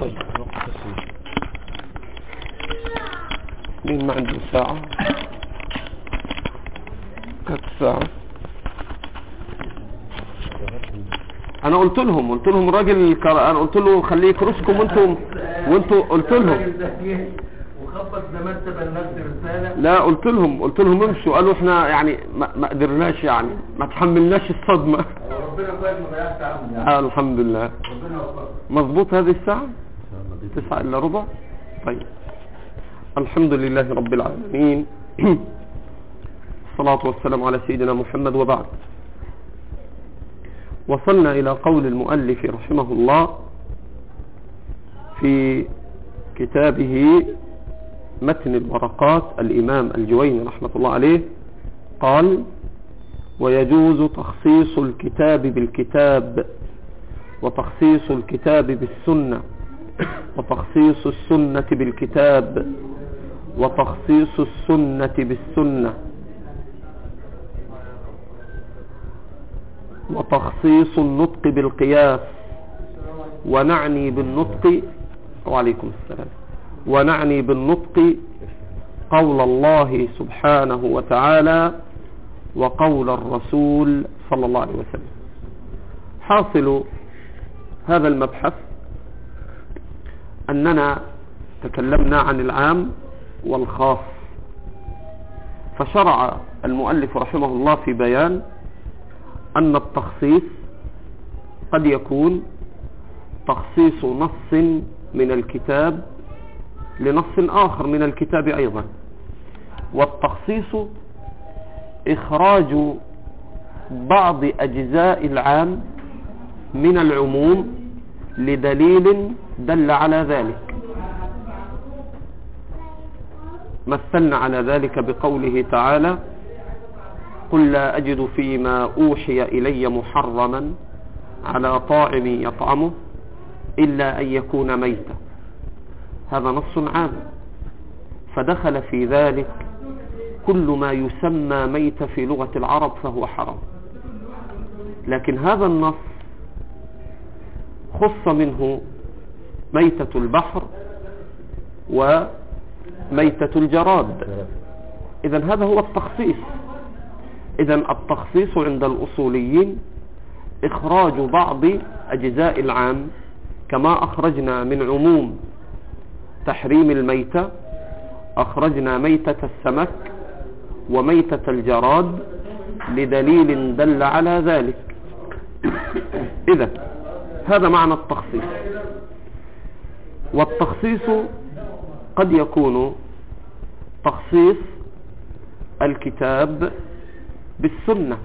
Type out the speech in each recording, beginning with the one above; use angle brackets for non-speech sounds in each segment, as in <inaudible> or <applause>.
طيب مين ما عنده ساعة؟ كانت ساعة. أنا قلت لهم قلت لهم الراجل كر... أنا قلت له خليه يكرسكم وأنتم وانتوا قلت لهم. وخبط زمان تبقى نفس رسالة لا قلت لهم قلت لهم امشوا. قالوا إحنا يعني ما, ما قدرناش يعني ما تحملناش الصدمة. وربنا كويس ما ضيعش عمري يعني. الحمد لله. ربنا مظبوط هذه الساعة؟ تسعة إلا ربع؟ طيب. الحمد لله رب العالمين. <clears throat> الصلاة والسلام على سيدنا محمد وبعد. وصلنا إلى قول المؤلف رحمه الله في كتابه متن الورقات الإمام الجويني رحمة الله عليه. قال ويجوز تخصيص الكتاب بالكتاب وتخصيص الكتاب بالسنة. وتخصيص السنة بالكتاب وتخصيص السنة بالسنة وتخصيص النطق بالقياس ونعني بالنطق وعليكم السلام. ونعني بالنطق قول الله سبحانه وتعالى وقول الرسول صلى الله عليه وسلم. حاصل هذا المبحث أننا تكلمنا عن العام والخاص. فشرع المؤلف رحمه الله في بيان أن التخصيص قد يكون تخصيص نص من الكتاب لنص آخر من الكتاب أيضا. والتخصيص إخراج بعض أجزاء العام من العموم لدليل دل على ذلك. مثلنا على ذلك بقوله تعالى قل لا أجد فيما أوحي إلي محرما على طاعم يطعمه إلا أن يكون ميتا. هذا نص عام. فدخل في ذلك كل ما يسمى ميت في لغة العرب فهو حرام. لكن هذا النص خص منه ميتة البحر وميتة الجراد. إذا هذا هو التخصيص. إذا التخصيص عند الأصوليين إخراج بعض أجزاء العام كما أخرجنا من عموم تحريم الميتة أخرجنا ميتة السمك وميتة الجراد لدليل دل على ذلك. إذا هذا معنى التخصيص. والتخصيص قد يكون تخصيص الكتاب بالسنة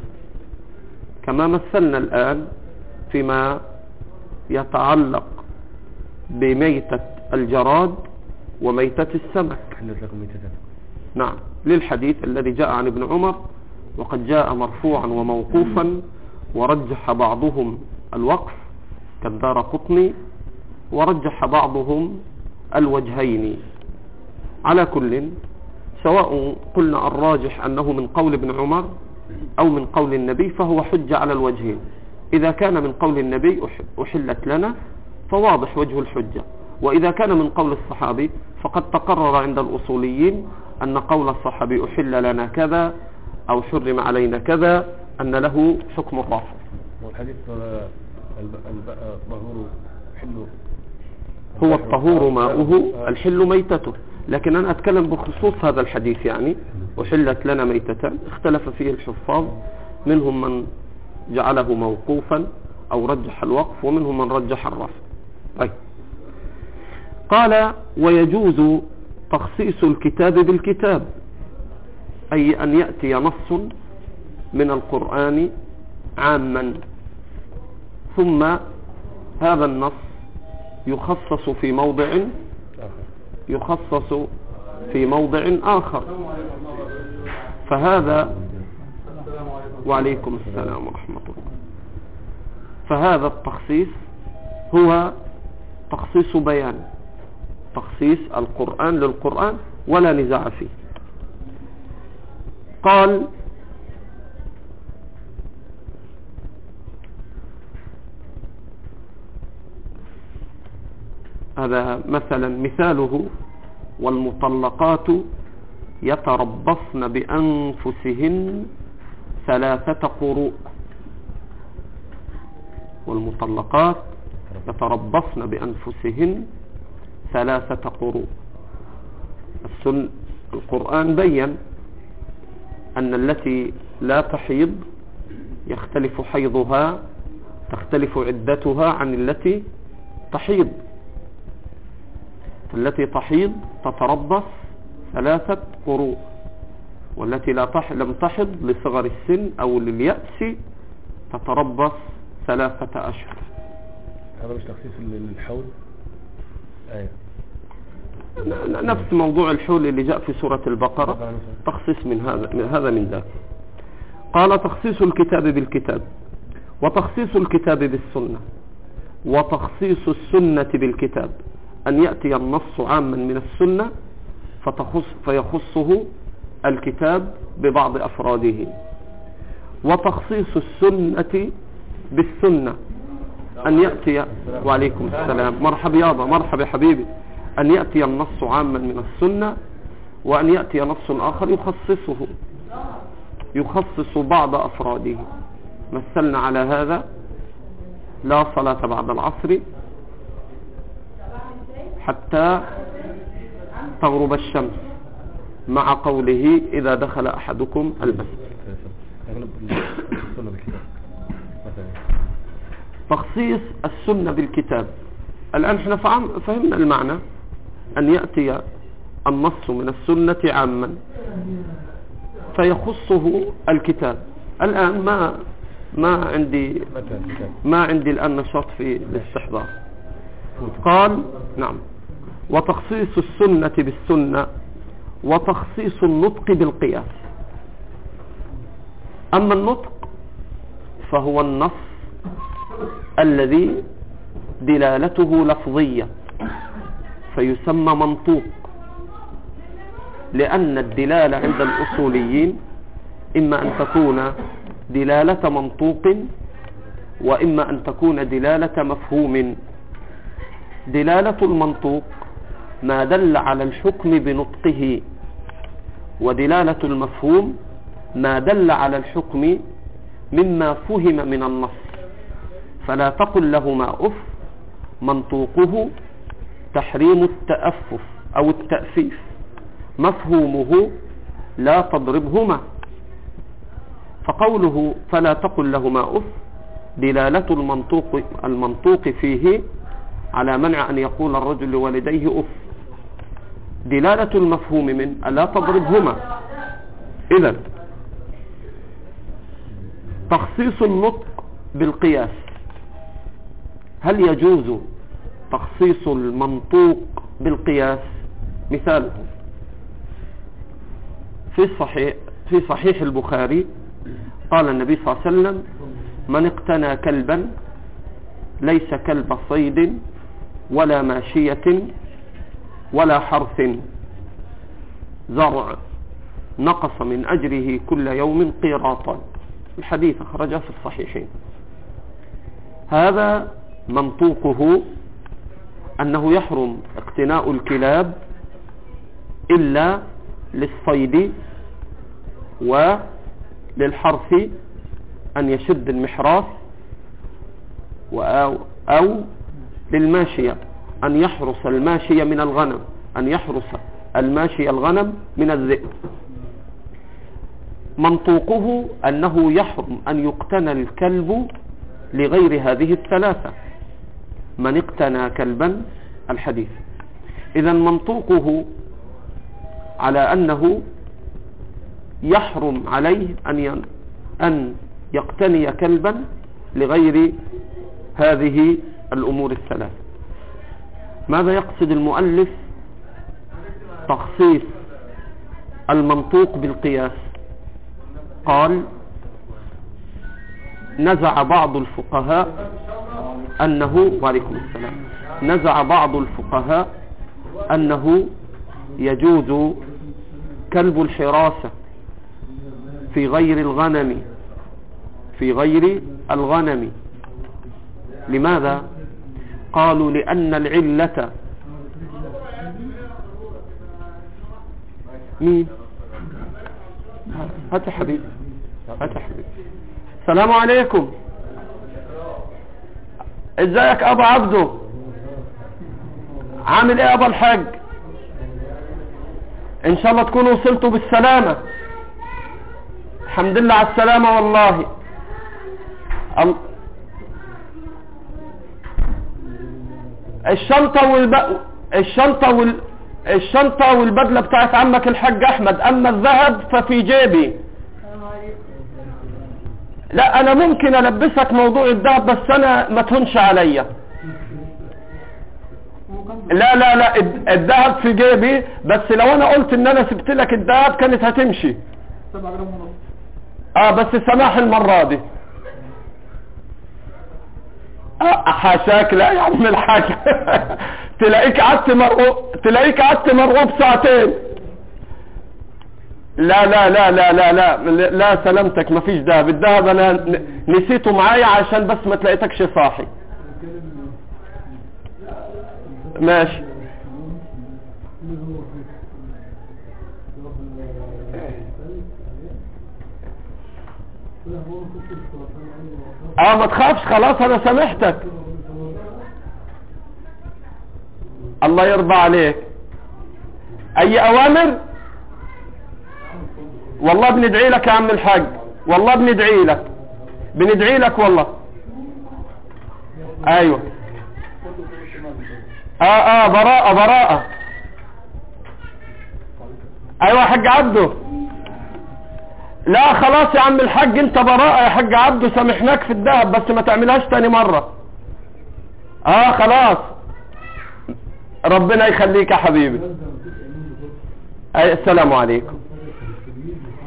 كما مثلنا الآن فيما يتعلق بميتة الجراد وميتة السمك. نعم للحديث الذي جاء عن ابن عمر وقد جاء مرفوعا وموقوفا ورجح بعضهم الوقف كالدار قطني ورجح بعضهم الوجهين. على كل سواء قلنا الراجح أنه من قول ابن عمر أو من قول النبي فهو حجة على الوجهين. إذا كان من قول النبي أح- أحلت لنا فواضح وجه الحجة. وإذا كان من قول الصحابي فقد تقرر عند الأصوليين أن قول الصحابي أحل لنا كذا أو حرم علينا كذا أن له حكم الرافع. والحديث آه، الب- آه، حلو هو الطهور ماؤه الحل ميتته. لكن أنا أتكلم بخصوص هذا الحديث يعني وحلت لنا ميتتان. اختلف فيه الحفاظ. منهم من جعله موقوفا أو رجح الوقف ومنهم من رجح الرفع طيب. قال ويجوز تخصيص الكتاب بالكتاب أي أن يأتي نص من القرآن عاما. ثم هذا النص يخصص في موضع يخصص في موضع آخر. فهذا وعليكم السلام ورحمة الله. فهذا التخصيص هو تخصيص بيان تخصيص القرآن للقرآن ولا نزاع فيه. قال هذا مثلا مثاله والمطلقات يتربصن بأنفسهن ثلاثة قروء. والمطلقات يتربصن بأنفسهن ثلاثة قروء. السن القرآن بين أن التي لا تحيض يختلف حيضها تختلف عدتها عن التي تحيض. التي تحيض تتربص ثلاثة قروء والتي لا تح لم تحض لصغر السن أو لليأس تتربص ثلاثة أشهر. هذا مش تخصيص للحول؟ ن- نفس موضوع الحول اللي جاء في سورة البقرة. تخصيص من هذا من هذا من ذاك. قال تخصيص الكتاب بالكتاب وتخصيص الكتاب بالسنة وتخصيص السنة بالكتاب. أن يأتي النص عاما من السنة فتخص فيخصه الكتاب ببعض أفراده. وتخصيص السنة بالسنة. أن يأتي وعليكم السلام. مرحبا يابا. مرحبا يا حبيبي. أن يأتي النص عاما من السنة وأن يأتي نص آخر يخصصه. يخصص بعض أفراده. مثلنا على هذا لا صلاة بعد العصر. حتى تغرب الشمس مع قوله إذا دخل أحدكم المسجد. تخصيص السنة بالكتاب. الآن إحنا فهم- فهمنا المعنى. أن يأتي النص من السنة عاما. فيخصه الكتاب. الآن ما ما عندي ما عندي الآن نشاط في الاستحضار. قال نعم. وتخصيص السنة بالسنة وتخصيص النطق بالقياس. أما النطق فهو النص الذي دلالته لفظية فيسمى منطوق لأن الدلالة عند الأصوليين إما أن تكون دلالة منطوق وإما أن تكون دلالة مفهوم. دلالة المنطوق ما دل على الحكم بنطقه ودلالة المفهوم ما دل على الحكم مما فهم من النص. فلا تقل لهما أف منطوقه تحريم التأفف أو التأفيف. مفهومه لا تضربهما. فقوله فلا تقل لهما أف دلالة المنطوق, المنطوق فيه على منع أن يقول الرجل لوالديه أف. دلالة المفهوم من ألا تضربهما. إذا تخصيص النطق بالقياس. هل يجوز تخصيص المنطوق بالقياس؟ مثاله. في الصحيح في صحيح البخاري قال النبي صلى الله عليه وسلم من اقتنى كلبا ليس كلب صيد ولا ماشية ولا حرث. زرع نقص من أجره كل يوم قيراطا. الحديث أخرجه في الصحيحين. هذا منطوقه أنه يحرم اقتناء الكلاب إلا للصيد وللحرث أن يشد المحراث أو للماشية. أن يحرس الماشية من الغنم. أن يحرس الماشية الغنم من الذئب. منطوقه أنه يحرم أن يقتنى الكلب لغير هذه الثلاثة. من اقتنى كلبا الحديث. إذا منطوقه على أنه يحرم عليه أن أن يقتني كلبا لغير هذه الأمور الثلاث ماذا يقصد المؤلف؟ تخصيص المنطوق بالقياس. قال نزع بعض الفقهاء أنه وعليكم السلام نزع بعض الفقهاء أنه يجوز كلب الحراسة في غير الغنم في غير الغنم. لماذا؟ قالوا لأن العلة مين؟ هات حبيبي هات حبيبي السلام عليكم. إزيك أبا عبده؟ عامل إيه أبا الحاج؟ إن شاء الله تكونوا وصلتوا بالسلامة. الحمد لله على السلامة والله. الشنطة والب... الشنطة وال... الشنطة والبدلة بتاعت عمك الحاج أحمد. أما الذهب ففي جيبي. لا أنا ممكن ألبسك موضوع الذهب بس أنا ما تهونش عليا. لا لا لا الذهب في جيبي بس لو أنا قلت إن أنا سبت لك الذهب كانت هتمشي. آه بس سماح المرة دي. حاشاك لا يا عم الحاج <laughs> تلاقيك قعدت مرغوب تلاقيك قعدت مرغوب ساعتين. لا لا لا لا لا لا لا سلامتك مفيش دهب الدهب أنا ن- نسيته معايا عشان بس ما تلاقيتكش صاحي. ماشي. آه ما تخافش خلاص أنا سامحتك. الله يرضى عليك. أي أوامر؟ والله بندعي لك يا عم الحاج. والله بندعي لك. بندعي لك والله. أيوه. آه آه براءة براءة. أيوه حاج عبده. لا خلاص يا عم الحاج انت براءة يا حاج عبده سامحناك في الدهب بس ما تعملهاش تاني مرة. آه خلاص. ربنا يخليك يا حبيبي. أي السلام عليكم.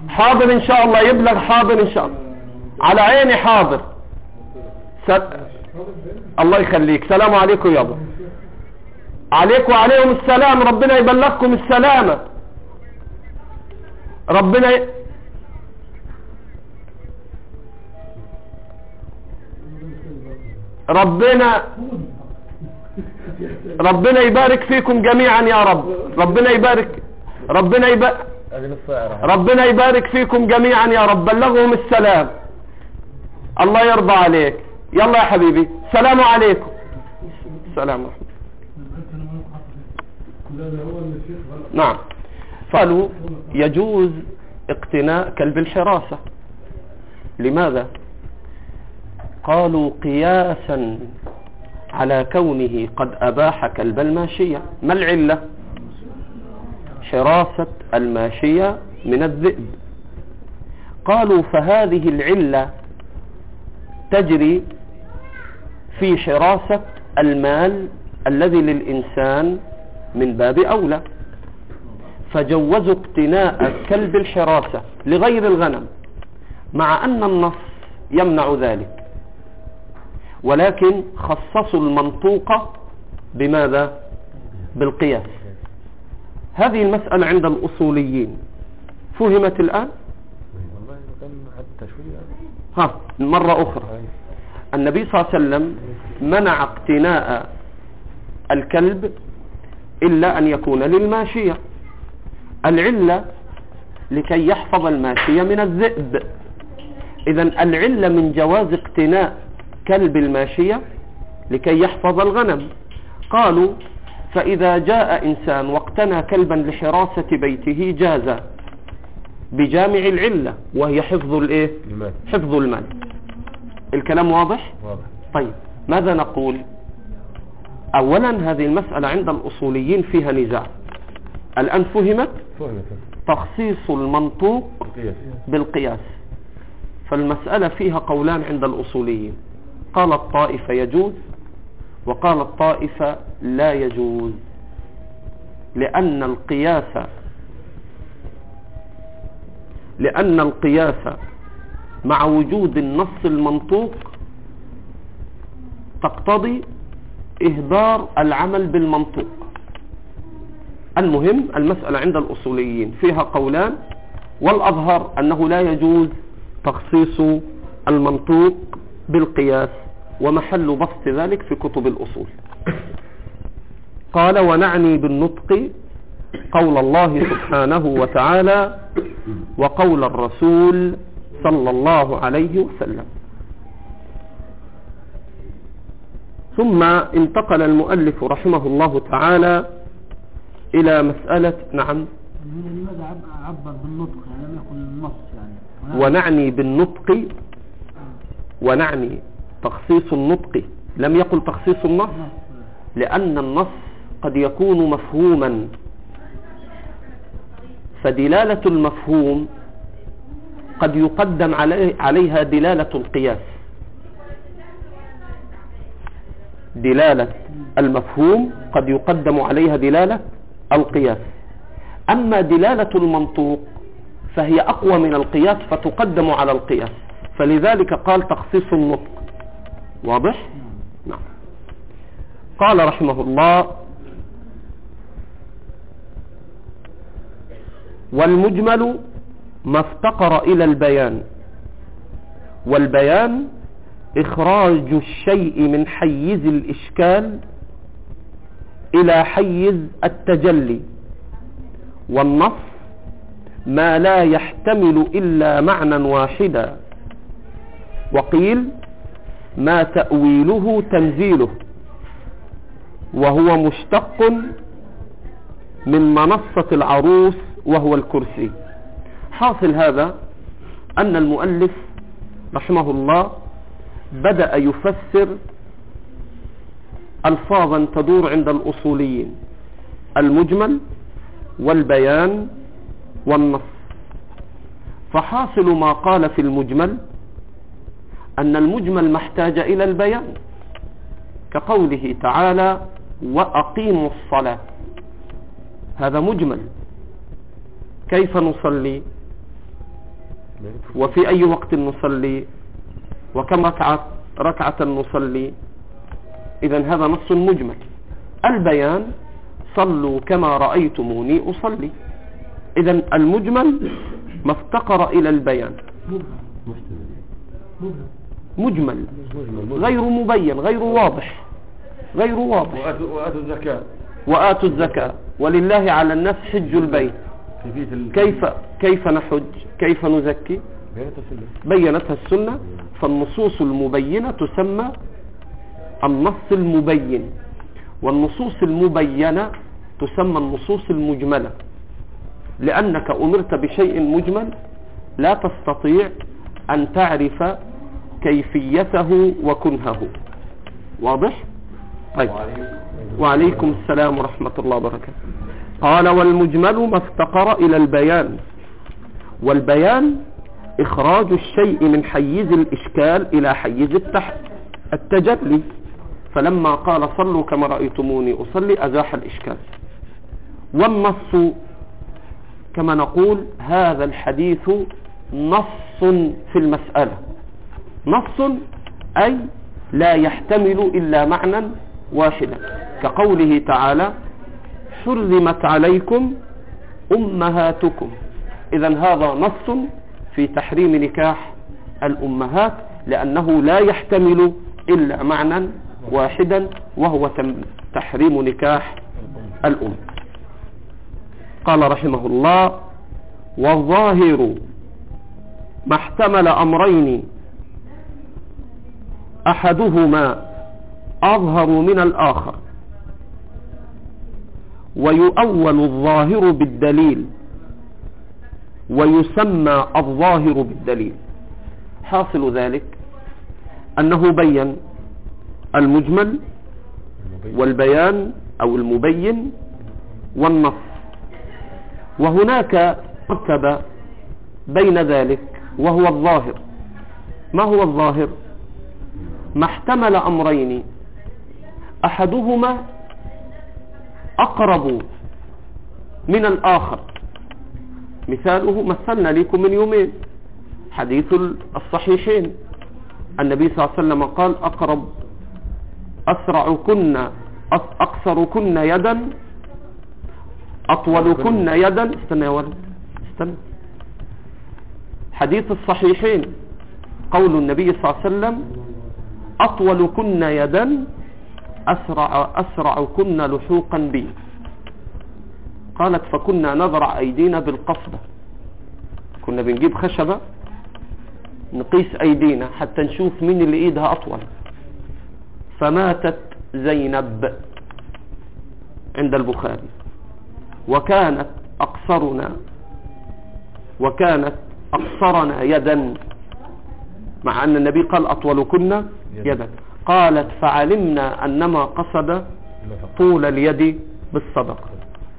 حاضر إن شاء الله يبلغ حاضر إن شاء الله. على عيني حاضر. س... الله يخليك. سلام عليكم يابا. عليكم وعليهم السلام. ربنا يبلغكم السلامة. ربنا ي... ربنا ربنا يبارك فيكم جميعا يا رب. ربنا يبارك. ربنا يبارك ربنا يبارك فيكم جميعا يا رب. بلغهم السلام. الله يرضى عليك. يلا يا حبيبي. سلام عليكم. سلام ورحمة نعم. قالوا يجوز اقتناء كلب الحراسة. لماذا؟ قالوا قياسا على كونه قد أباح كلب الماشية. ما العلة؟ حراسة الماشية من الذئب. قالوا فهذه العلة تجري في حراسة المال الذي للإنسان من باب أولى. فجوزوا اقتناء كلب الحراسة لغير الغنم مع أن النص يمنع ذلك. ولكن خصصوا المنطوق بماذا؟ بالقياس. هذه المسألة عند الأصوليين. فهمت الآن؟ ها مرة أخرى. النبي صلى الله عليه وسلم منع اقتناء الكلب إلا أن يكون للماشية. العلة لكي يحفظ الماشية من الذئب. إذا العلة من جواز اقتناء كلب الماشية لكي يحفظ الغنم. قالوا فإذا جاء إنسان واقتنى كلبا لحراسة بيته جاز بجامع العلة وهي حفظ الايه المال. حفظ المال. الكلام واضح؟ واضح. طيب ماذا نقول؟ اولا هذه المسألة عند الأصوليين فيها نزاع. الآن فهمت؟ فهم تخصيص المنطوق القياس بالقياس. فالمسألة فيها قولان عند الأصوليين. قال الطائفة يجوز وقال الطائفة لا يجوز لأن القياس لأن القياس مع وجود النص المنطوق تقتضي إهدار العمل بالمنطوق. المهم المسألة عند الأصوليين. فيها قولان والأظهر أنه لا يجوز تخصيص المنطوق بالقياس. ومحل بسط ذلك في كتب الأصول. <coughs> قال ونعني بالنطق قول الله سبحانه وتعالى وقول الرسول صلى الله عليه وسلم. ثم انتقل المؤلف رحمه الله تعالى إلى مسألة نعم. هنا لماذا عب- عبر بالنطق؟ يعني لم يقل النص يعني. ونعني بالنطق ونعني تخصيص النطق. لم يقل تخصيص النص؟ نص لأن النص قد يكون مفهوما. فدلالة المفهوم قد يقدم عليه عليها دلالة القياس. دلالة المفهوم قد يقدم عليها دلالة القياس. أما دلالة المنطوق فهي أقوى من القياس فتقدم على القياس. فلذلك قال تخصيص النطق. واضح؟ نعم قال رحمه الله والمجمل ما افتقر إلى البيان والبيان إخراج الشيء من حيز الإشكال إلى حيز التجلي والنص ما لا يحتمل إلا معنى واحدا وقيل ما تأويله تنزيله وهو مشتق من منصة العروس وهو الكرسي. حاصل هذا أن المؤلف رحمه الله بدأ يفسر ألفاظا تدور عند الأصوليين المجمل والبيان والنص. فحاصل ما قال في المجمل أن المجمل ما احتاج إلى البيان كقوله تعالى وأقيموا الصلاة. هذا مجمل. كيف نصلي؟ وفي أي وقت نصلي؟ وكم ركعة, ركعة نصلي؟ إذا هذا نص مجمل. البيان صلوا كما رأيتموني أصلي. إذا المجمل ما افتقر إلى البيان. مجمل. غير مبين غير واضح. غير واضح. وآتوا الزكاة. وآتوا الزكاة. ولله على الناس حج البيت. كيف كيف نحج؟ كيف نزكي؟ بينتها السنة. فالنصوص المبينة تسمى النص المبين. والنصوص المبينة تسمى النصوص المجملة. لأنك أمرت بشيء مجمل لا تستطيع أن تعرف كيفيته وكنهه. واضح؟ طيب. وعليكم السلام ورحمة الله وبركاته. قال والمجمل ما افتقر إلى البيان. والبيان إخراج الشيء من حيز الإشكال إلى حيز. التجلي. فلما قال صلوا كما رأيتموني أصلي أزاح الإشكال. والنص كما نقول هذا الحديث نص في المسألة. نص أي لا يحتمل إلا معنى واحدا. كقوله تعالى حرمت عليكم أمهاتكم. إذا هذا نص في تحريم نكاح الأمهات لأنه لا يحتمل إلا معنى واحدا وهو تحريم نكاح الأم. قال رحمه الله والظاهر ما احتمل أمرين أحدهما أظهر من الآخر. ويؤول الظاهر بالدليل. ويسمى الظاهر بالدليل. حاصل ذلك أنه بين المجمل والبيان أو المبين والنص. وهناك مرتبة بين ذلك وهو الظاهر. ما هو الظاهر؟ ما احتمل أمرين. أحدهما أقرب من الآخر. مثاله مثلنا لكم من يومين. حديث الصحيحين. النبي صلى الله عليه وسلم قال أقرب أسرع كنا أقصر كنا يدا أطول كنا يدا. استنى يا ولد استنى. حديث الصحيحين. قول النبي صلى الله عليه وسلم أطول كنا يدا أسرع, أسرع كنا لحوقا بي. قالت فكنا نذرع أيدينا بالقصبة كنا بنجيب خشبة نقيس أيدينا حتى نشوف مين اللي إيدها أطول. فماتت زينب عند البخاري. وكانت أقصرنا وكانت أقصرنا يدا. مع أن النبي قال أطولكن. يدا قالت فعلمنا أنما قصد طول اليد بالصدقة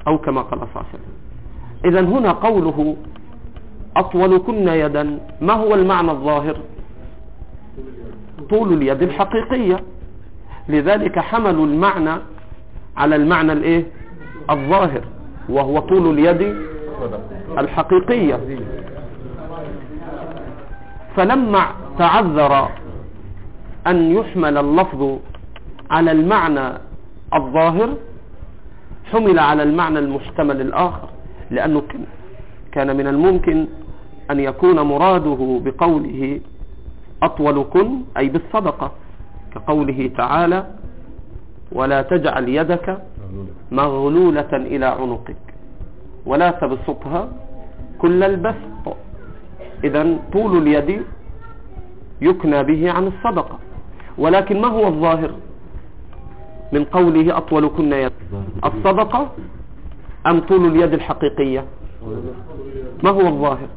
أو كما قال صلى الله عليه وسلم. إذا هنا قوله أطولكن يدا. ما هو المعنى الظاهر؟ طول اليد الحقيقية. لذلك حملوا المعنى على المعنى الإيه؟ الظاهر. وهو طول اليد الحقيقية. فلما تعذر أن يحمل اللفظ على المعنى الظاهر حمل على المعنى المحتمل الآخر لأنه كان- من الممكن أن يكون مراده بقوله أطولكن أي بالصدقة كقوله تعالى ولا تجعل يدك مغلولة إلى عنقك ولا تبسطها كل البسط. إذا طول اليد يكنى به عن الصدقة. ولكن ما هو الظاهر من قوله أطولكن يد؟ الصدقة أم طول اليد الحقيقية؟ ما هو الظاهر؟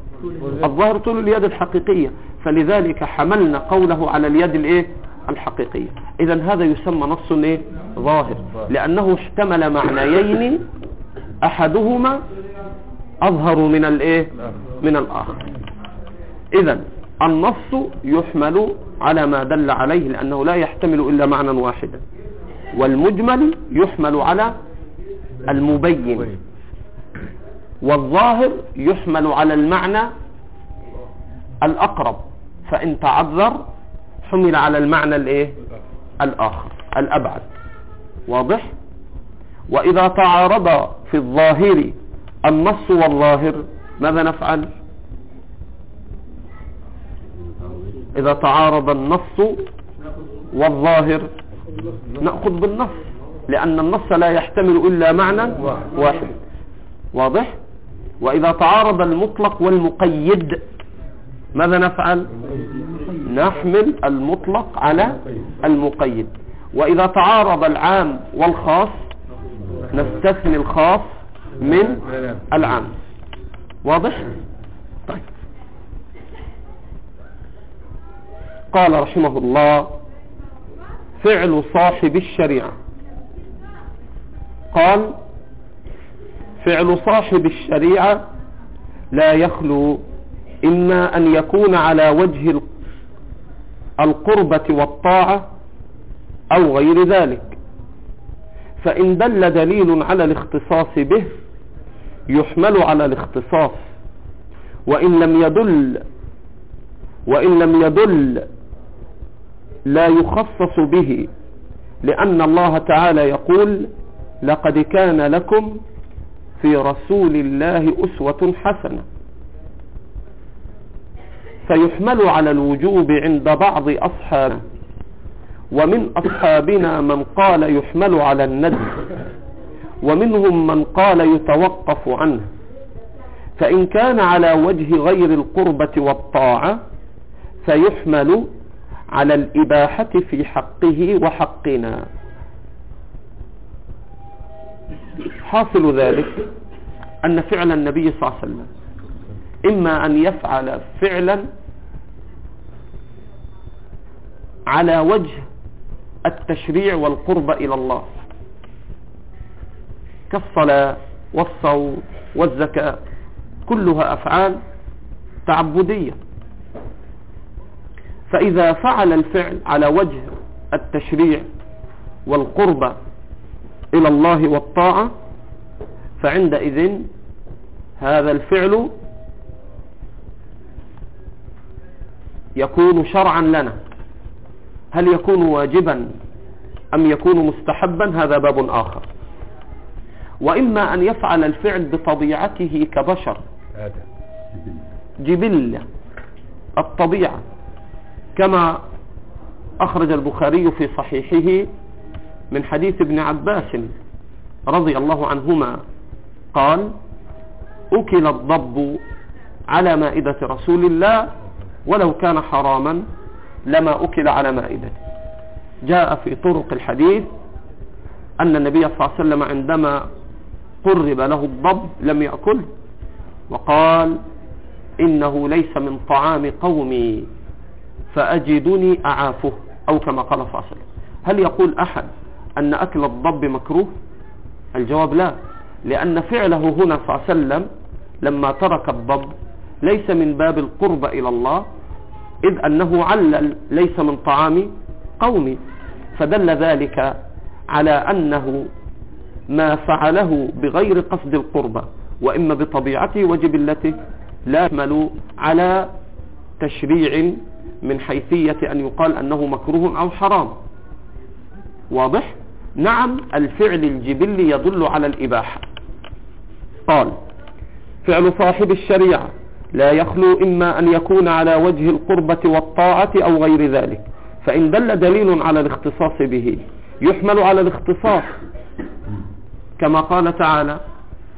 الظاهر طول اليد الحقيقية فلذلك حملنا قوله على اليد الإيه؟ الحقيقية. اذا هذا يسمى نص إيه؟ ظاهر لأنه اشتمل معنيين أحدهما أظهر من الإيه؟ من الآخر. اذا النص يحمل على ما دل عليه لأنه لا يحتمل إلا معنى واحدا. والمجمل يحمل على المبين. والظاهر يحمل على المعنى الأقرب. فإن تعذر حمل على المعنى الإيه؟ الآخر الأبعد. واضح؟ وإذا تعارض في الظاهر النص والظاهر ماذا نفعل؟ إذا تعارض النص والظاهر. نأخذ بالنص لأن النص لا يحتمل إلا معنى واحد. واضح؟ وإذا تعارض المطلق والمقيد ماذا نفعل؟ نحمل المطلق على المقيد. وإذا تعارض العام والخاص نستثني الخاص من العام. واضح؟ طيب. قال رحمه الله فعل صاحب الشريعة. قال فعل صاحب الشريعة لا يخلو إما أن يكون على وجه القربة والطاعة أو غير ذلك. فإن دل دليل على الاختصاص به يحمل على الاختصاص. وإن لم يدل وإن لم يدل لا يخصص به لأن الله تعالى يقول لقد كان لكم في رسول الله أسوة حسنة فيحمل على الوجوب عند بعض أصحابنا ومن أصحابنا من قال يحمل على الندب ومنهم من قال يتوقف عنه. فإن كان على وجه غير القربة والطاعة فيحمل على الإباحة في حقه وحقنا. حاصل ذلك أن فعل النبي صلى الله عليه وسلم إما أن يفعل فعلا على وجه التشريع والقرب إلى الله كالصلاة والصوم والزكاة كلها أفعال تعبدية. فإذا فعل الفعل على وجه التشريع والقرب إلى الله والطاعة فعندئذ هذا الفعل يكون شرعا لنا. هل يكون واجبا أم يكون مستحبا؟ هذا باب آخر. وإما أن يفعل الفعل بطبيعته كبشر. جبلة الطبيعة. كما أخرج البخاري في صحيحه من حديث ابن عباس رضي الله عنهما. قال أكل الضب على مائدة رسول الله ولو كان حراما لما أكل على مائدته جاء في طرق الحديث أن النبي صلى الله عليه وسلم عندما قرب له الضب لم يأكله وقال إنه ليس من طعام قومي. فأجدني أعافه أو كما قال وسلم. هل يقول أحد أن أكل الضب مكروه؟ الجواب لا لأن فعله هنا صلى الله عليه وسلم لما ترك الضب ليس من باب القرب إلى الله إذ أنه علل ليس من طعام قومي. فدل ذلك على أنه ما فعله بغير قصد القربة وإما بطبيعته وجبلته لا يحمل على تشريع من حيثية أن يقال أنه مكروه أو حرام. واضح؟ نعم الفعل الجبلي يدل على الإباحة. قال فعل صاحب الشريعة لا يخلو إما أن يكون على وجه القربة والطاعة أو غير ذلك فإن دل دليل على الاختصاص به. يحمل على الاختصاص. كما قال تعالى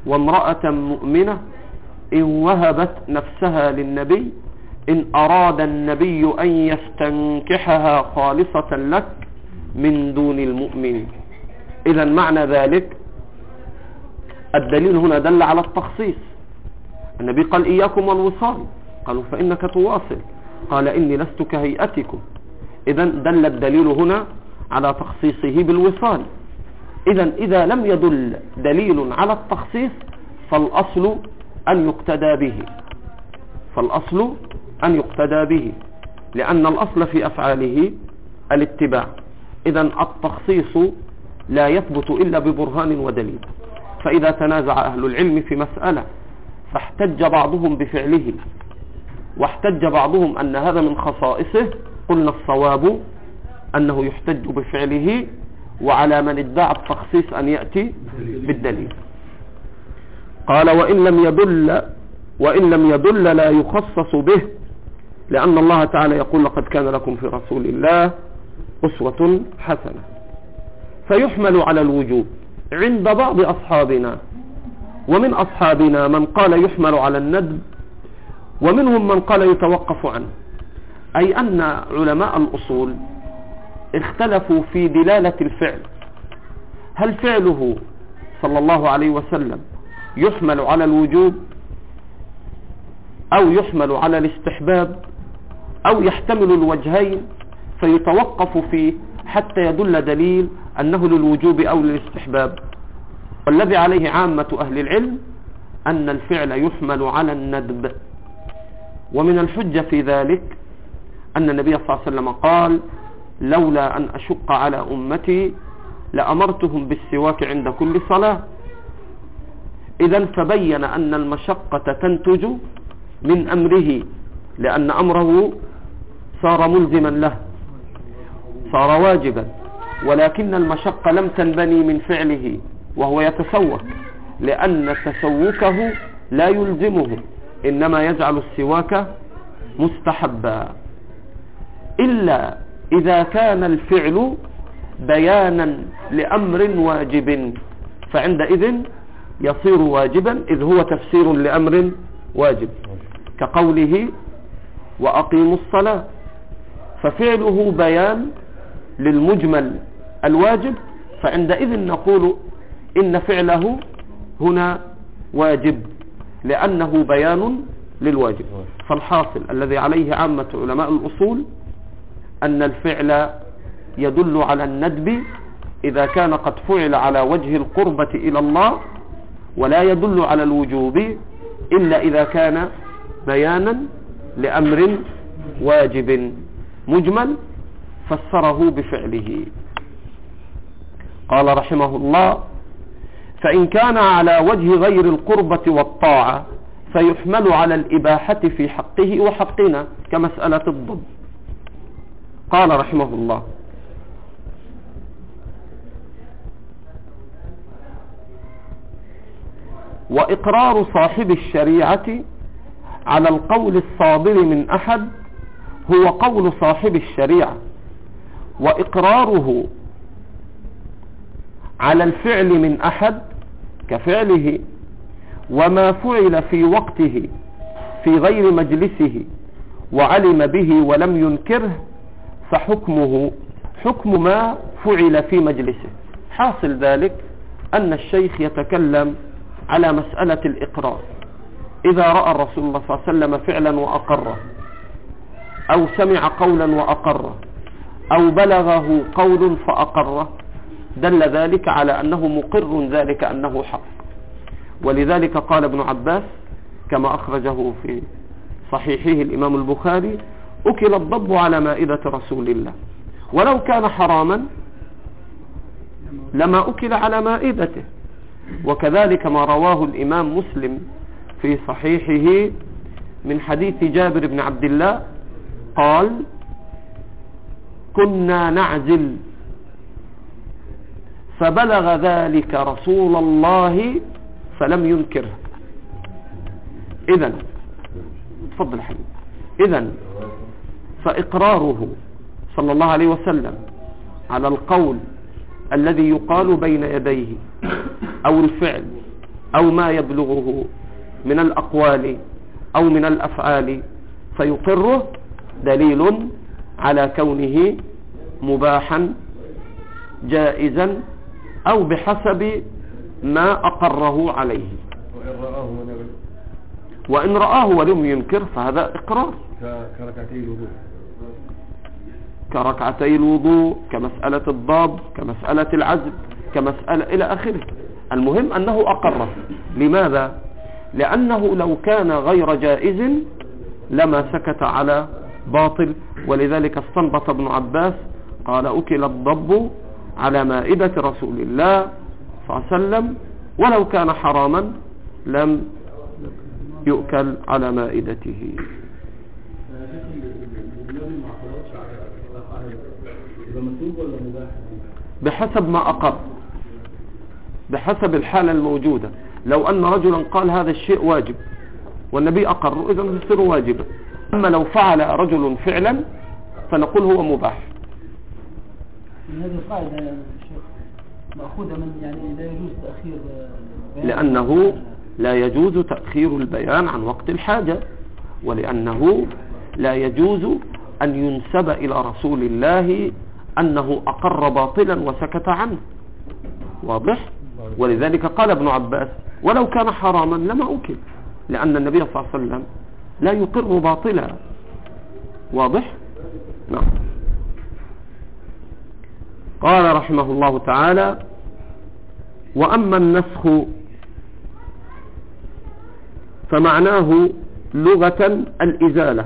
وامرأة مؤمنة إن وهبت نفسها للنبي إن أراد النبي أن يستنكحها خالصة لك من دون المؤمن. إذا معنى ذلك الدليل هنا دل على التخصيص. النبي قال إياكم والوصال. قالوا فإنك تواصل. قال إني لست كهيئتكم. إذا دل الدليل هنا على تخصيصه بالوصال. إذا إذا لم يدل دليل على التخصيص فالأصل أن يقتدى به. فالأصل أن يقتدى به لأن الأصل في أفعاله الاتباع. إذا التخصيص لا يثبت إلا ببرهان ودليل. فإذا تنازع أهل العلم في مسألة فاحتج بعضهم بفعله واحتج بعضهم أن هذا من خصائصه قلنا الصواب أنه يحتج بفعله وعلى من ادعى التخصيص أن يأتي بالدليل. قال وإن لم يدل وإن لم يدل لا يخصص به لأن الله تعالى يقول لقد كان لكم في رسول الله أسوة حسنة. فيحمل على الوجوب عند بعض أصحابنا ومن أصحابنا من قال يحمل على الندب ومنهم من قال يتوقف عنه. أي أن علماء الأصول اختلفوا في دلالة الفعل. هل فعله صلى الله عليه وسلم يحمل على الوجوب أو يحمل على الاستحباب؟ أو يحتمل الوجهين فيتوقف فيه حتى يدل دليل أنه للوجوب أو للاستحباب. والذي عليه عامة أهل العلم أن الفعل يحمل على الندب. ومن الحجة في ذلك أن النبي صلى الله عليه وسلم قال لولا أن أشق على أمتي لأمرتهم بالسواك عند كل صلاة. إذا فبين أن المشقة تنتج من أمره لأن أمره صار ملزما له. صار واجبا. ولكن المشقة لم تنبني من فعله وهو يتسوك لأن تسوكه لا يلزمه. إنما يجعل السواك مستحبا. إلا إذا كان الفعل بيانا لأمر واجب. فعندئذ يصير واجبا إذ هو تفسير لأمر واجب. كقوله وأقيموا الصلاة. ففعله بيان للمجمل الواجب فعندئذ نقول إن فعله هنا واجب لأنه بيان للواجب. فالحاصل الذي عليه عامة علماء الأصول أن الفعل يدل على الندب إذا كان قد فعل على وجه القربة إلى الله ولا يدل على الوجوب إلا إذا كان بيانا لأمر واجب. مجمل فسره بفعله. قال رحمه الله فإن كان على وجه غير القربة والطاعة فيحمل على الإباحة في حقه وحقنا كمسألة الضب قال رحمه الله وإقرار صاحب الشريعة على القول الصادر من أحد هو قول صاحب الشريعة وإقراره على الفعل من أحد كفعله وما فعل في وقته في غير مجلسه وعلم به ولم ينكره فحكمه حكم ما فعل في مجلسه. حاصل ذلك أن الشيخ يتكلم على مسألة الإقرار. إذا رأى الرسول صلى الله عليه وسلم فعلا وأقره أو سمع قولا وأقره أو بلغه قول فأقره دل ذلك على أنه مقر ذلك أنه حق. ولذلك قال ابن عباس كما أخرجه في صحيحه الإمام البخاري أكل الضب على مائدة رسول الله. ولو كان حراما لما أكل على مائدته. وكذلك ما رواه الإمام مسلم في صحيحه من حديث جابر بن عبد الله قال كنا نعزل. فبلغ ذلك رسول الله فلم ينكره. إذا تفضل حبيبي. إذا فإقراره صلى الله عليه وسلم على القول الذي يقال بين يديه أو الفعل أو ما يبلغه من الأقوال أو من الأفعال فيقره دليل على كونه مباحا جائزا أو بحسب ما أقره عليه. وإن رآه ولم ينكر فهذا إقرار. كركعتي الوضوء. كركعتي الوضوء كمسألة الضاب كمسألة العزم كمسألة إلى آخره. المهم أنه أقره لماذا؟ لأنه لو كان غير جائز لما سكت على باطل. ولذلك استنبط ابن عباس قال أكل الضب على مائدة رسول الله صلى الله عليه وسلم ولو كان حراما لم يؤكل على مائدته. بحسب ما أقر بحسب الحالة الموجودة. لو أن رجلا قال هذا الشيء واجب والنبي أقر إذا يصير واجبا أما لو فعل رجل فعلا فنقول هو مباح. هذه القاعدة يا شيخ مأخوذة من يعني لا يجوز تأخير آه، بيان لأنه لا يجوز تأخير البيان عن وقت الحاجة ولأنه لا يجوز أن ينسب إلى رسول الله أنه أقر باطلا وسكت عنه. واضح؟ ولذلك قال ابن عباس ولو كان حراما لما أكل لأن النبي صلى الله عليه وسلم لا يقر باطلا. واضح؟ نعم. قال رحمه الله تعالى وأما النسخ فمعناه لغة الإزالة.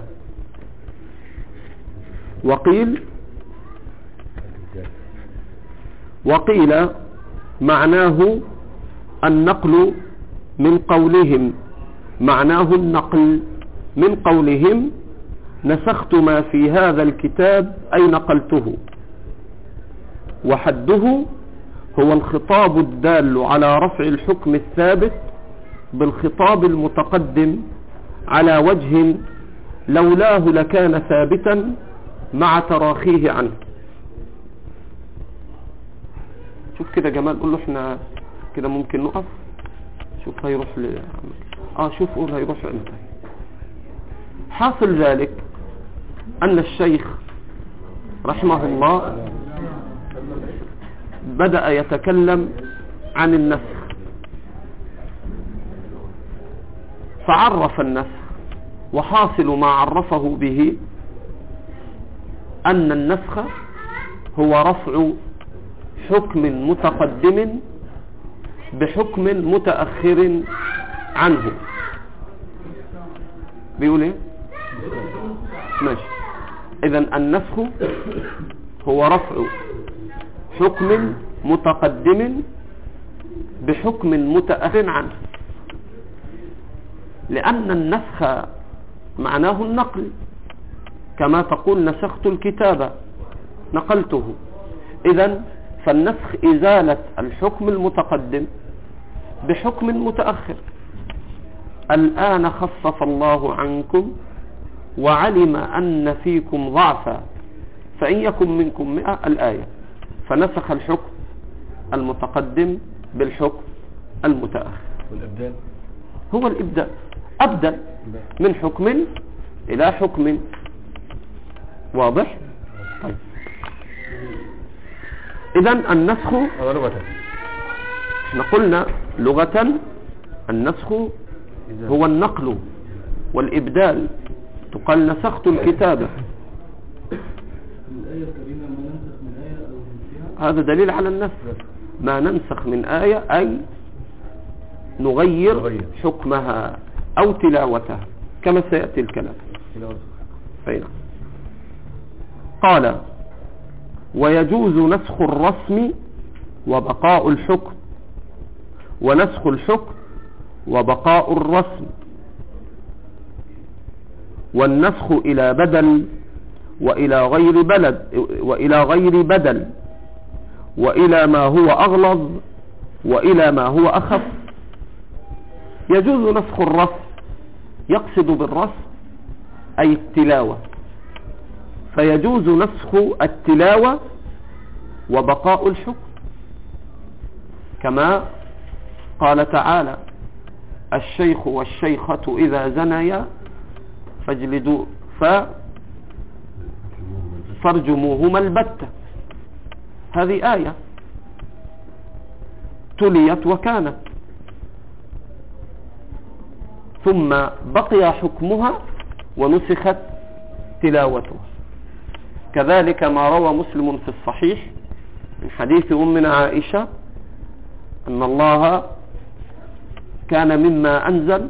وقيل وقيل معناه النقل من قولهم معناه النقل. من قولهم نسخت ما في هذا الكتاب أي نقلته. وحده هو الخطاب الدال على رفع الحكم الثابت بالخطاب المتقدم على وجه لولاه لكان ثابتا مع تراخيه عنه. شوف كده جمال قول له إحنا كده ممكن نقف؟ شوف هيروح ل... آه شوف قول هيروح إمتى؟ حاصل ذلك أن الشيخ رحمه الله بدأ يتكلم عن النسخ فعرف النسخ وحاصل ما عرفه به أن النسخ هو رفع حكم متقدم بحكم متأخر عنه. بيقول إيه؟ ماشي. اذا النسخ هو رفع حكم متقدم بحكم متأخر عنه. لأن النسخ معناه النقل كما تقول نسخت الكتاب نقلته. إذا فالنسخ إزالة الحكم المتقدم بحكم متأخر. الآن خفف الله عنكم وعلم أن فيكم ضعفا فإن يكن منكم مئة الآية. فنسخ الحكم المتقدم بالحكم المتأخر. والأبدان هو الإبدال. أبدل من حكم إلى حكم واضح؟ طيب. إذا النسخ لغة. إحنا قلنا لغة النسخ هو النقل والإبدال. تقال نسخت الكتابة هذا دليل على النسخ ما ننسخ من آية أي نغير. حكمها أو تلاوتها كما سيأتي الكلام نعم. قال ويجوز نسخ الرسم وبقاء الحكم ونسخ الحكم وبقاء الرسم والنسخ إلى بدل وإلى غير بلد وإلى غير بدل وإلى ما هو أغلظ وإلى ما هو أخف. يجوز نسخ الرسم يقصد بالرسم أي التلاوة. فيجوز نسخ التلاوة وبقاء الحكم. كما قال تعالى الشيخ والشيخة إذا زنيا فاجلدوا فارجموهما البتة. هذه آية تليت وكانت. ثم بقي حكمها ونسخت تلاوتها. كذلك ما روى مسلم في الصحيح من حديث أمنا عائشة أن الله كان مما أنزل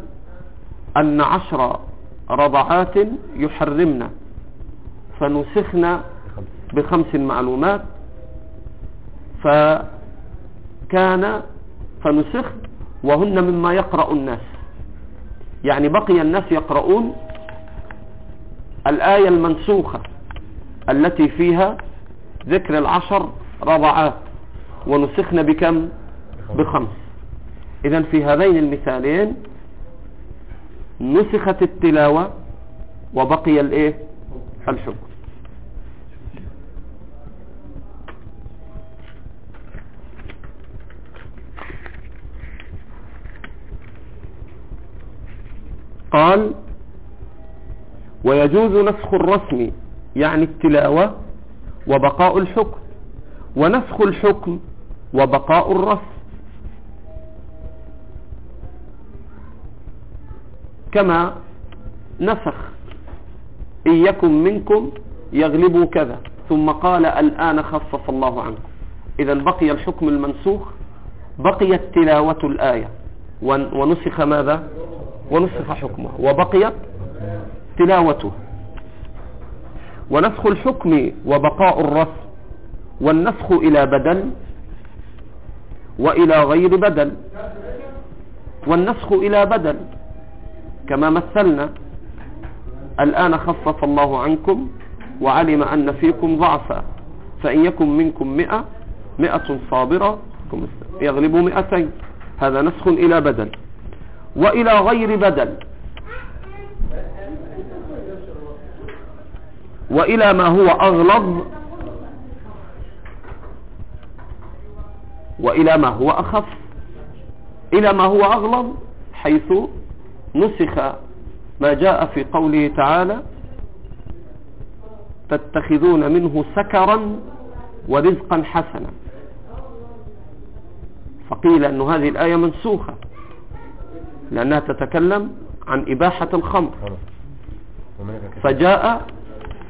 أن عشر رضعات يحرمنا. فنسخنا بخمس معلومات. فكان فنسخ وهن مما يقرأ الناس. يعني بقي الناس يقرؤون الآية المنسوخة التي فيها ذكر العشر رضعات. ونسخنا بكم؟ بخمس. إذا في هذين المثالين نسخت التلاوة وبقي الإيه؟ الحكم. قال ويجوز نسخ الرسم يعني التلاوة وبقاء الحكم ونسخ الحكم وبقاء الرسم. كما نسخ إن يكن منكم يغلبوا كذا. ثم قال الآن خفف الله عنكم. إذا بقي الحكم المنسوخ بقيت تلاوة الآية. ون- ونسخ ماذا؟ ونسخ حكمه. وبقيت تلاوته. ونسخ الحكم وبقاء الرسم. والنسخ إلى بدل وإلى غير بدل. والنسخ إلى بدل. كما مثلنا. الآن خفف الله عنكم وعلم أن فيكم ضعفا. فإن يكن منكم مئة مئة صابرة يغلبوا مئتين. هذا نسخ إلى بدل. وإلى غير بدل. وإلى ما هو أغلظ. وإلى ما هو أخف. إلى ما هو أغلظ حيث نسخ ما جاء في قوله تعالى تتخذون منه سكرا ورزقا حسنا. فقيل أن هذه الآية منسوخة لأنها تتكلم عن إباحة الخمر. فجاء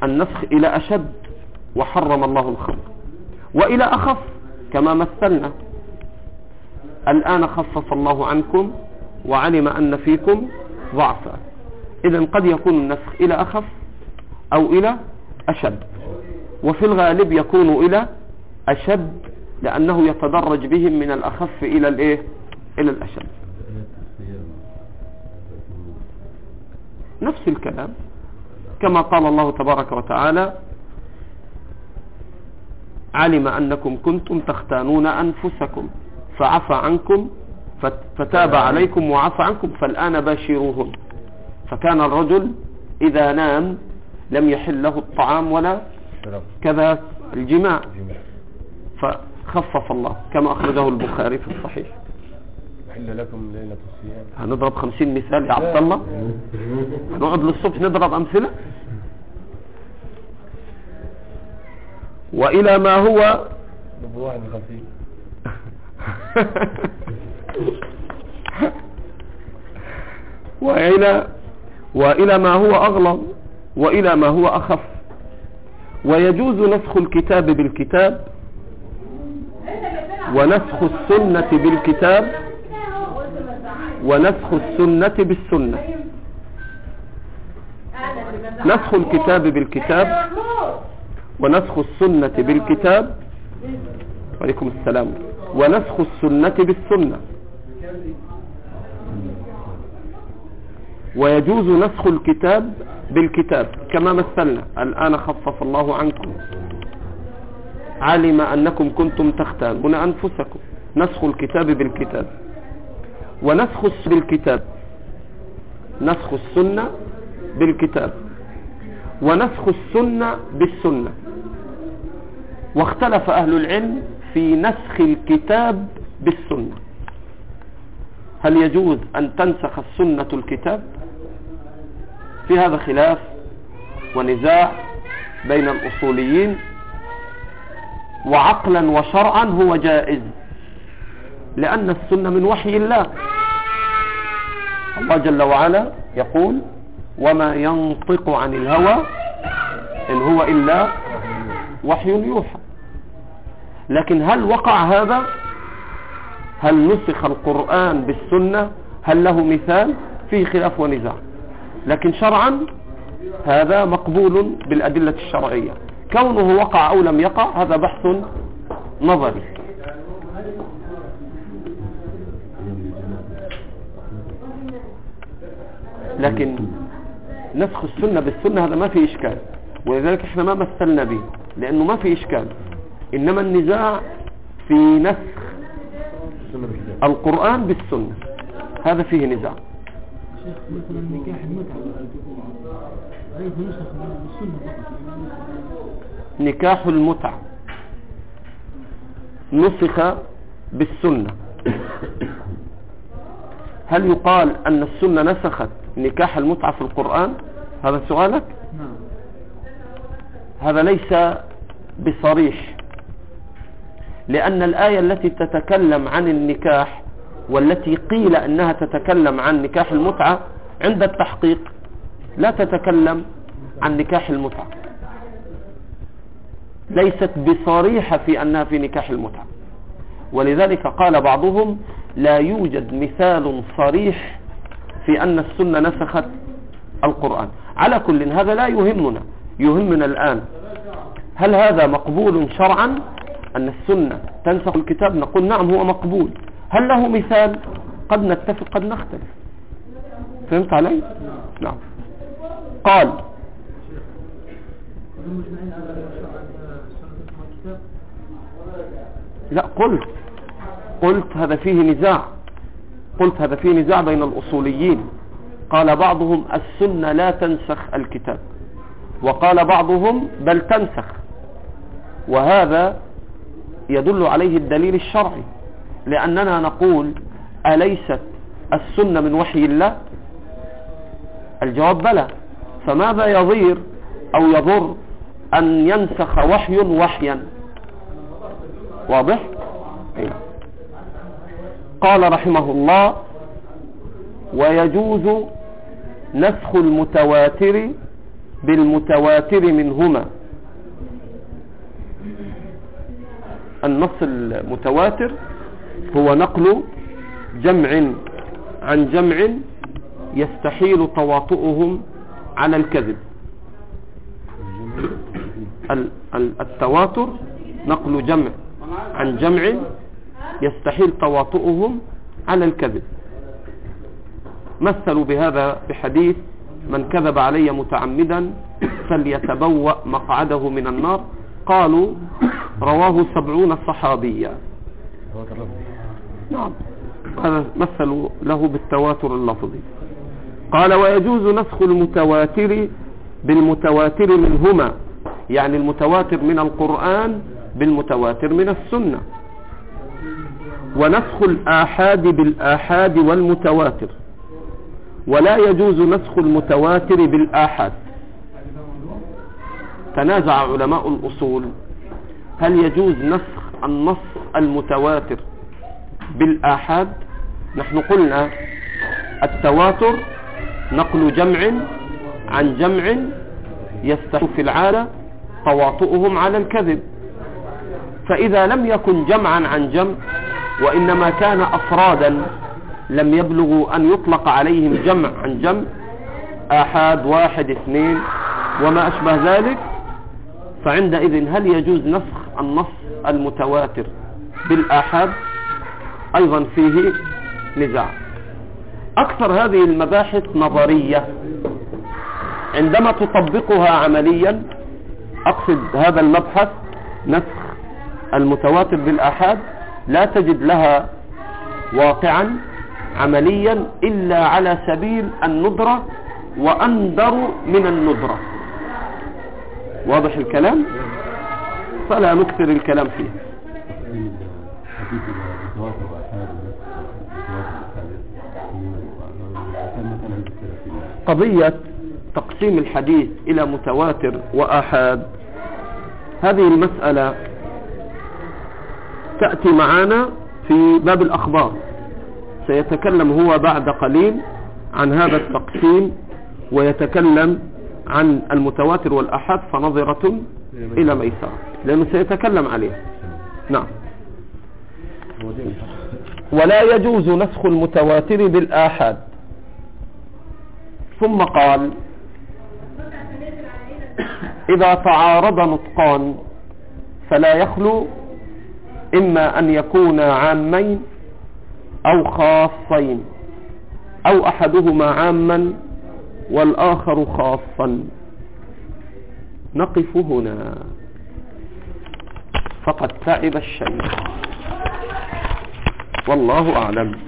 النسخ إلى أشد وحرم الله الخمر. وإلى أخف كما مثلنا. الآن خفف الله عنكم وعلم أن فيكم ضعفا. إذا قد يكون النسخ إلى أخف أو إلى أشد. وفي الغالب يكون إلى أشد لأنه يتدرج بهم من الأخف إلى الإيه؟ إلى الأشد. نفس الكلام. كما قال الله تبارك وتعالى علم أنكم كنتم تختانون أنفسكم فعفى عنكم فتاب عليكم وعفى عنكم فالآن باشروهن. فكان الرجل إذا نام لم يحل له الطعام ولا. كذا الجماع. فخفف الله كما أخرجه البخاري في الصحيح. أحل لكم ليلة الصيام. هنضرب خمسين مثال يا عبد الله. هنقعد للصبح نضرب أمثلة. وإلى ما هو؟ واحد خفيف. <laughs> وإلى وإلى ما هو أغلظ وإلى ما هو أخف. ويجوز نسخ الكتاب بالكتاب ونسخ السنة بالكتاب ونسخ السنة بالسنة. نسخ الكتاب بالكتاب ونسخ السنة بالكتاب. وعليكم السلام. ونسخ السنة بالسنة. ويجوز نسخ الكتاب بالكتاب كما مثلنا. الآن خفف الله عنكم. علم أنكم كنتم تختانون أنفسكم. نسخ الكتاب بالكتاب. ونسخ بالكتاب. نسخ السنة بالكتاب. ونسخ السنة بالسنة. واختلف أهل العلم في نسخ الكتاب بالسنة. هل يجوز أن تنسخ السنة الكتاب؟ في هذا خلاف ونزاع بين الأصوليين وعقلا وشرعا هو جائز لأن السنة من وحي الله. الله جل وعلا يقول وما ينطق عن الهوى إن هو إلا وحي يوحى. لكن هل وقع هذا؟ هل نسخ القرآن بالسنة؟ هل له مثال؟ فيه خلاف ونزاع. لكن شرعا هذا مقبول بالأدلة الشرعية. كونه وقع أو لم يقع هذا بحث نظري. لكن نسخ السنة بالسنة هذا ما في إشكال. ولذلك إحنا ما مثلنا به لأنه ما في إشكال. إنما النزاع في نسخ القرآن بالسنة. هذا فيه نزاع. شيخ مثلا نكاح المتعة. نسخ بالسنة فقط. نكاح المتعة. نسخ بالسنة. هل يقال أن السنة نسخت نكاح المتعة في القرآن؟ هذا سؤالك؟ نعم. هذا ليس بصريح. لأن الآية التي تتكلم عن النكاح والتي قيل أنها تتكلم عن نكاح المتعة عند التحقيق لا تتكلم عن نكاح المتعة. ليست بصريحة في أنها في نكاح المتعة. ولذلك قال بعضهم لا يوجد مثال صريح في أن السنة نسخت القرآن. على كل هذا لا يهمنا يهمنا الآن. هل هذا مقبول شرعا؟ أن السنة تنسخ الكتاب؟ نقول نعم هو مقبول. هل له مثال؟ قد نتفق قد نختلف. فهمت علي؟ نعم. قال. لا قلت. قلت هذا فيه نزاع. قلت هذا فيه نزاع بين الأصوليين. قال بعضهم السنة لا تنسخ الكتاب. وقال بعضهم بل تنسخ. وهذا يدل عليه الدليل الشرعي. لأننا نقول أليست السنة من وحي الله؟ الجواب بلى. فماذا يضير أو يضر أن ينسخ وحي وحيا؟ واضح. قال رحمه الله ويجوز نسخ المتواتر بالمتواتر منهما. النص المتواتر هو نقل جمع عن جمع يستحيل تواطؤهم على الكذب. ال- ال- التواتر نقل جمع عن جمع يستحيل تواطؤهم على الكذب. مثلوا بهذا بحديث من كذب علي متعمدا فليتبوأ مقعده من النار. قالوا رواه سبعون صحابيا. نعم. هذا مثلوا له بالتواتر اللفظي. قال ويجوز نسخ المتواتر بالمتواتر منهما يعني المتواتر من القرآن بالمتواتر من السنة. ونسخ الآحاد بالآحاد والمتواتر. ولا يجوز نسخ المتواتر بالآحاد. تنازع علماء الأصول. هل يجوز نسخ النص المتواتر بالآحاد نحن قلنا التواتر نقل جمع عن جمع يستحق في العادة تواطؤهم على الكذب. فإذا لم يكن جمعا عن جمع وإنما كان أفرادا لم يبلغوا أن يطلق عليهم جمع عن جمع آحاد واحد اثنين وما أشبه ذلك فعندئذ هل يجوز نسخ النص المتواتر بالآحاد؟ أيضا فيه نزاع. أكثر هذه المباحث نظرية. عندما تطبقها عمليا أقصد هذا المبحث نسخ المتواتر بالآحاد لا تجد لها واقعا عمليا إلا على سبيل الندرة وأندر من الندرة واضح الكلام؟ فلا نكثر الكلام فيه. قضية تقسيم الحديث إلى متواتر وآحاد. هذه المسألة تأتي معنا في باب الأخبار. سيتكلم هو بعد قليل عن هذا التقسيم ويتكلم عن المتواتر والأحاد فنظرة إلى ميسرة. لأنه سيتكلم عليه. نعم. ولا يجوز نسخ المتواتر بالآحاد. ثم قال إذا تعارض نطقان فلا يخلو إما أن يكونا عامين أو خاصين أو أحدهما عاما والآخر خاصا. نقف هنا. فقد تعب الشيخ. والله أعلم.